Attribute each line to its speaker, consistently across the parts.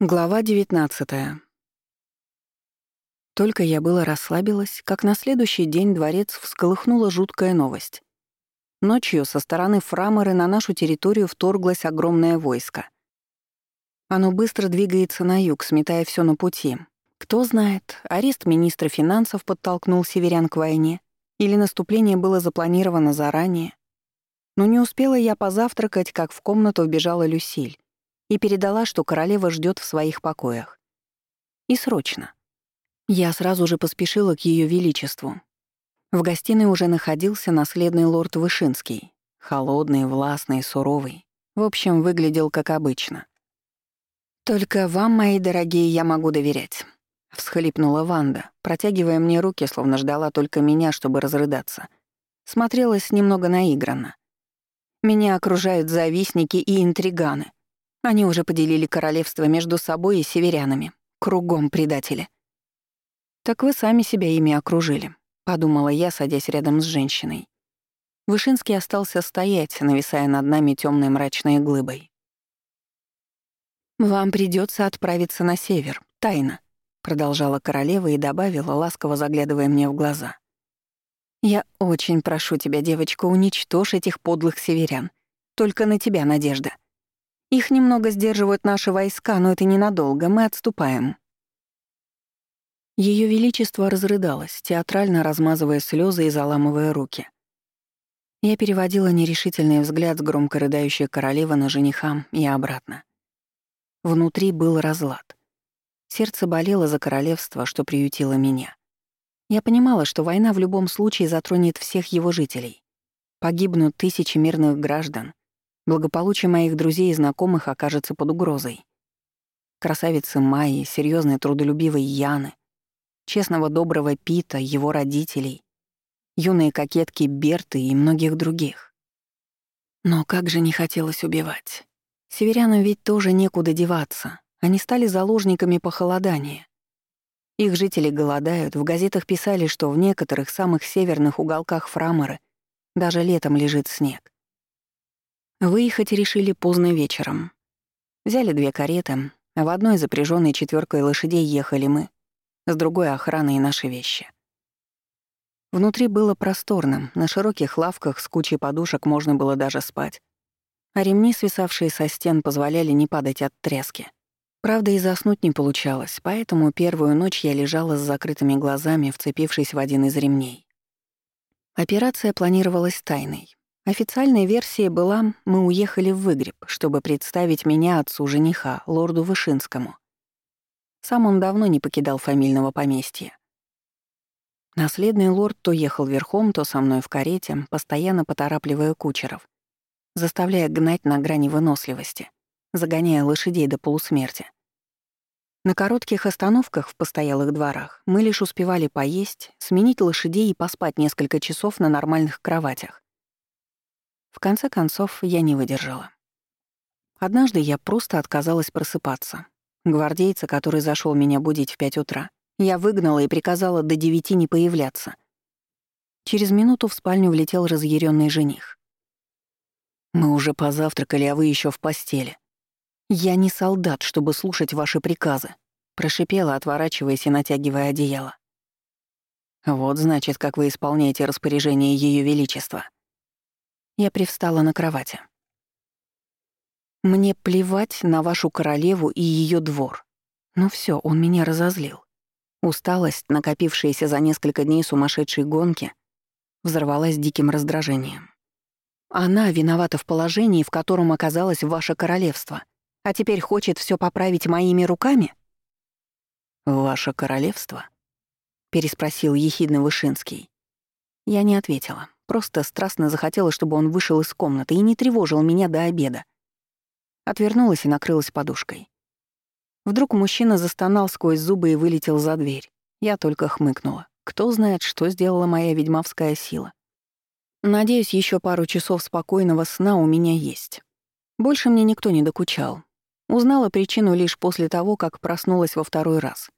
Speaker 1: Глава 19 Только я было расслабилась, как на следующий день дворец всколыхнула жуткая новость. Ночью со стороны Фраморы на нашу территорию вторглось огромное войско. Оно быстро двигается на юг, сметая все на пути. Кто знает, арест министра финансов подтолкнул северян к войне, или наступление было запланировано заранее. Но не успела я позавтракать, как в комнату вбежала Люсиль и передала, что королева ждет в своих покоях. И срочно. Я сразу же поспешила к Ее Величеству. В гостиной уже находился наследный лорд Вышинский. Холодный, властный, суровый. В общем, выглядел как обычно. «Только вам, мои дорогие, я могу доверять», — всхлипнула Ванда, протягивая мне руки, словно ждала только меня, чтобы разрыдаться. Смотрелась немного наигранно. «Меня окружают завистники и интриганы. Они уже поделили королевство между собой и северянами. Кругом предатели. «Так вы сами себя ими окружили», — подумала я, садясь рядом с женщиной. Вышинский остался стоять, нависая над нами темной мрачной глыбой. «Вам придется отправиться на север, тайно», — продолжала королева и добавила, ласково заглядывая мне в глаза. «Я очень прошу тебя, девочка, уничтожь этих подлых северян. Только на тебя надежда. Их немного сдерживают наши войска, но это ненадолго, мы отступаем». Ее Величество разрыдалось, театрально размазывая слезы и заламывая руки. Я переводила нерешительный взгляд с громко рыдающей королевы на жениха и обратно. Внутри был разлад. Сердце болело за королевство, что приютило меня. Я понимала, что война в любом случае затронет всех его жителей. Погибнут тысячи мирных граждан, Благополучие моих друзей и знакомых окажется под угрозой. Красавицы Майи, серьезной трудолюбивой Яны, честного доброго Пита, его родителей, юные кокетки Берты и многих других. Но как же не хотелось убивать. Северянам ведь тоже некуда деваться. Они стали заложниками похолодания. Их жители голодают, в газетах писали, что в некоторых самых северных уголках Фраморы даже летом лежит снег. Выехать решили поздно вечером. Взяли две кареты, в одной запряженной четверкой лошадей ехали мы, с другой — охраной и наши вещи. Внутри было просторно, на широких лавках с кучей подушек можно было даже спать. А ремни, свисавшие со стен, позволяли не падать от тряски. Правда, и заснуть не получалось, поэтому первую ночь я лежала с закрытыми глазами, вцепившись в один из ремней. Операция планировалась тайной. Официальной версией была «мы уехали в выгреб, чтобы представить меня отцу жениха, лорду Вышинскому». Сам он давно не покидал фамильного поместья. Наследный лорд то ехал верхом, то со мной в карете, постоянно поторапливая кучеров, заставляя гнать на грани выносливости, загоняя лошадей до полусмерти. На коротких остановках в постоялых дворах мы лишь успевали поесть, сменить лошадей и поспать несколько часов на нормальных кроватях. В конце концов, я не выдержала. Однажды я просто отказалась просыпаться. Гвардейца, который зашел меня будить в пять утра, я выгнала и приказала до девяти не появляться. Через минуту в спальню влетел разъяренный жених. «Мы уже позавтракали, а вы еще в постели. Я не солдат, чтобы слушать ваши приказы», — прошипела, отворачиваясь и натягивая одеяло. «Вот, значит, как вы исполняете распоряжение Ее Величества», я привстала на кровати. Мне плевать на вашу королеву и ее двор. Но все, он меня разозлил. Усталость, накопившаяся за несколько дней сумасшедшей гонки, взорвалась диким раздражением. Она виновата в положении, в котором оказалось ваше королевство, а теперь хочет все поправить моими руками? «Ваше королевство?» — переспросил ехидно Вышинский. Я не ответила. Просто страстно захотела, чтобы он вышел из комнаты и не тревожил меня до обеда. Отвернулась и накрылась подушкой. Вдруг мужчина застонал сквозь зубы и вылетел за дверь. Я только хмыкнула. Кто знает, что сделала моя ведьмовская сила. Надеюсь, еще пару часов спокойного сна у меня есть. Больше мне никто не докучал. Узнала причину лишь после того, как проснулась во второй раз.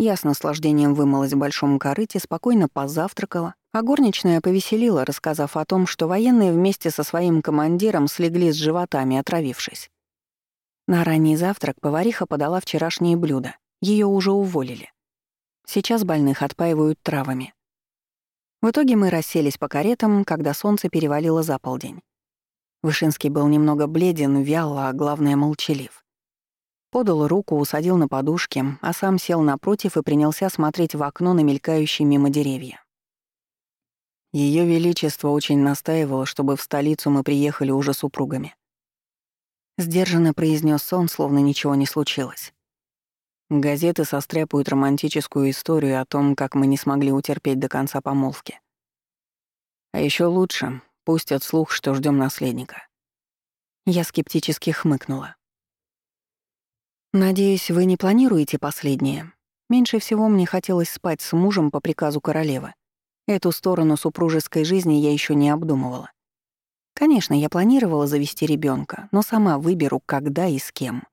Speaker 1: Я с наслаждением вымылась в большом корыте, спокойно позавтракала, а горничная повеселила, рассказав о том, что военные вместе со своим командиром слегли с животами, отравившись. На ранний завтрак повариха подала вчерашние блюда. Ее уже уволили. Сейчас больных отпаивают травами. В итоге мы расселись по каретам, когда солнце перевалило за полдень. Вышинский был немного бледен, вял, а главное — молчалив. Подал руку, усадил на подушке, а сам сел напротив и принялся смотреть в окно на мелькающие мимо деревья. Ее Величество очень настаивало, чтобы в столицу мы приехали уже супругами. Сдержанно произнес он, словно ничего не случилось. Газеты состряпают романтическую историю о том, как мы не смогли утерпеть до конца помолвки. А еще лучше пустят слух, что ждем наследника. Я скептически хмыкнула. «Надеюсь, вы не планируете последнее? Меньше всего мне хотелось спать с мужем по приказу королевы. Эту сторону супружеской жизни я еще не обдумывала. Конечно, я планировала завести ребенка, но сама выберу, когда и с кем.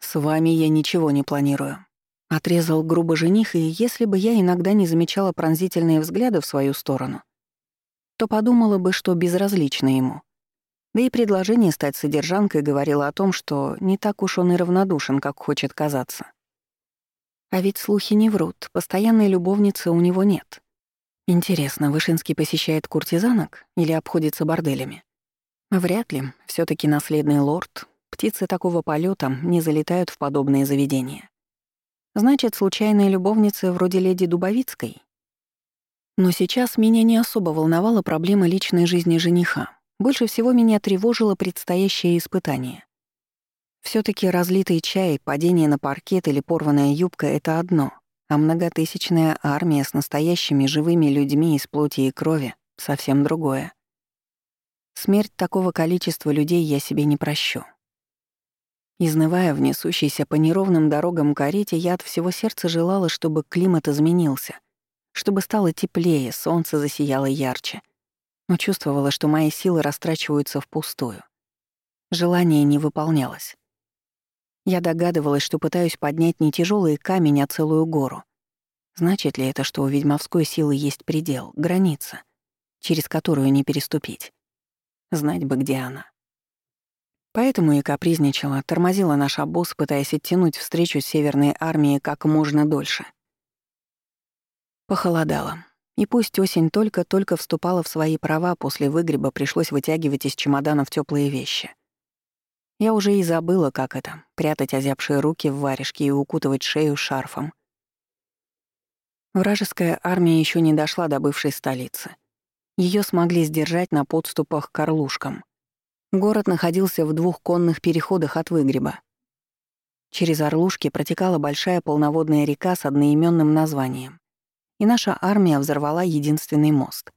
Speaker 1: «С вами я ничего не планирую», — отрезал грубо жених, и если бы я иногда не замечала пронзительные взгляды в свою сторону, то подумала бы, что безразлично ему. Да и предложение стать содержанкой говорило о том, что не так уж он и равнодушен, как хочет казаться. А ведь слухи не врут, постоянной любовницы у него нет. Интересно, Вышинский посещает куртизанок или обходится борделями? Вряд ли, все таки наследный лорд. Птицы такого полета не залетают в подобные заведения. Значит, случайные любовницы вроде леди Дубовицкой? Но сейчас меня не особо волновала проблема личной жизни жениха. Больше всего меня тревожило предстоящее испытание. все таки разлитый чай, падение на паркет или порванная юбка — это одно — а многотысячная армия с настоящими живыми людьми из плоти и крови — совсем другое. Смерть такого количества людей я себе не прощу. Изнывая в несущейся по неровным дорогам карете, я от всего сердца желала, чтобы климат изменился, чтобы стало теплее, солнце засияло ярче. Но чувствовала, что мои силы растрачиваются впустую. Желание не выполнялось. Я догадывалась, что пытаюсь поднять не тяжелый камень, а целую гору. Значит ли это, что у ведьмовской силы есть предел, граница, через которую не переступить? Знать бы, где она. Поэтому и капризничала, тормозила наш обоз, пытаясь оттянуть встречу с Северной армией как можно дольше. Похолодало. И пусть осень только-только вступала в свои права, после выгреба пришлось вытягивать из чемоданов теплые вещи — я уже и забыла, как это — прятать озябшие руки в варежке и укутывать шею шарфом. Вражеская армия еще не дошла до бывшей столицы. Ее смогли сдержать на подступах к Орлушкам. Город находился в двух конных переходах от выгреба. Через Орлушки протекала большая полноводная река с одноименным названием. И наша армия взорвала единственный мост.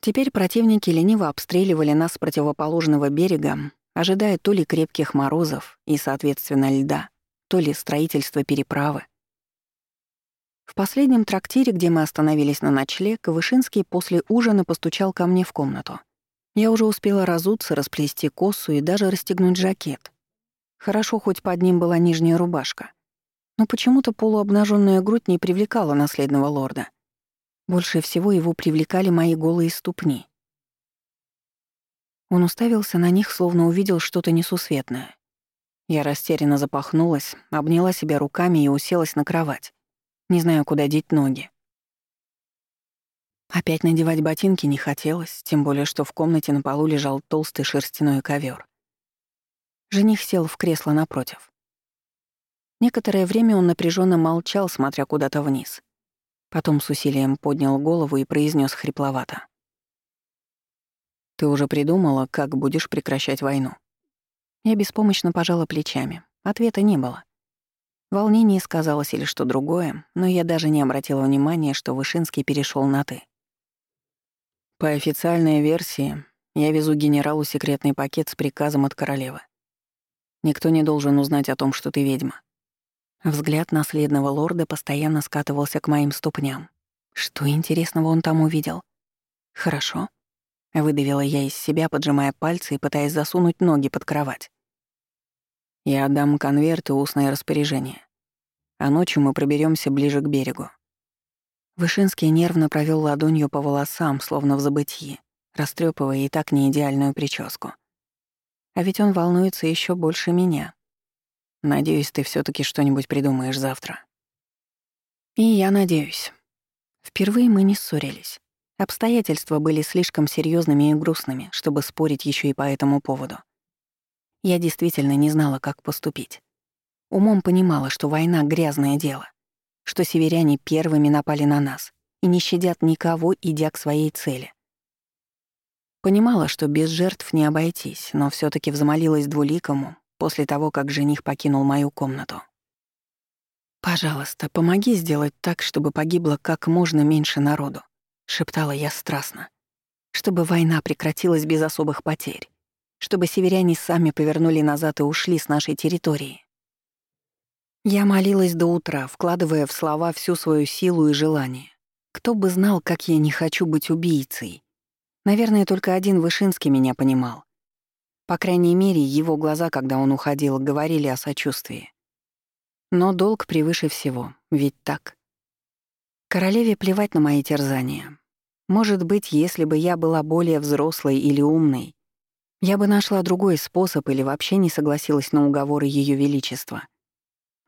Speaker 1: Теперь противники лениво обстреливали нас с противоположного берега, ожидая то ли крепких морозов и, соответственно, льда, то ли строительства переправы. В последнем трактире, где мы остановились на ночлег, Вышинский после ужина постучал ко мне в комнату. Я уже успела разуться, расплести косу и даже расстегнуть жакет. Хорошо, хоть под ним была нижняя рубашка. Но почему-то полуобнаженная грудь не привлекала наследного лорда. Больше всего его привлекали мои голые ступни. Он уставился на них, словно увидел что-то несусветное. Я растерянно запахнулась, обняла себя руками и уселась на кровать. Не знаю, куда деть ноги. Опять надевать ботинки не хотелось, тем более, что в комнате на полу лежал толстый шерстяной ковер. Жених сел в кресло напротив. Некоторое время он напряженно молчал, смотря куда-то вниз. Потом с усилием поднял голову и произнес хрипловато. Ты уже придумала, как будешь прекращать войну?» Я беспомощно пожала плечами. Ответа не было. Волнение сказалось или что другое, но я даже не обратила внимания, что Вышинский перешел на «ты». По официальной версии, я везу генералу секретный пакет с приказом от королевы. Никто не должен узнать о том, что ты ведьма. Взгляд наследного лорда постоянно скатывался к моим ступням. Что интересного он там увидел? Хорошо. Выдавила я из себя, поджимая пальцы и пытаясь засунуть ноги под кровать. Я отдам конверт и устное распоряжение. А ночью мы проберемся ближе к берегу. Вышинский нервно провел ладонью по волосам, словно в забытии, растрепывая и так неидеальную прическу. А ведь он волнуется еще больше меня. Надеюсь, ты все таки что-нибудь придумаешь завтра. И я надеюсь. Впервые мы не ссорились. Обстоятельства были слишком серьезными и грустными, чтобы спорить еще и по этому поводу. Я действительно не знала, как поступить. Умом понимала, что война — грязное дело, что северяне первыми напали на нас и не щадят никого, идя к своей цели. Понимала, что без жертв не обойтись, но все таки взмолилась двуликому после того, как жених покинул мою комнату. «Пожалуйста, помоги сделать так, чтобы погибло как можно меньше народу», — шептала я страстно. «Чтобы война прекратилась без особых потерь, чтобы северяне сами повернули назад и ушли с нашей территории». Я молилась до утра, вкладывая в слова всю свою силу и желание. Кто бы знал, как я не хочу быть убийцей. Наверное, только один Вышинский меня понимал. По крайней мере, его глаза, когда он уходил, говорили о сочувствии. Но долг превыше всего, ведь так. Королеве плевать на мои терзания. Может быть, если бы я была более взрослой или умной, я бы нашла другой способ или вообще не согласилась на уговоры Ее Величества.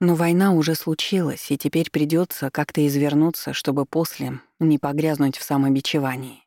Speaker 1: Но война уже случилась, и теперь придется как-то извернуться, чтобы после не погрязнуть в самобичевании.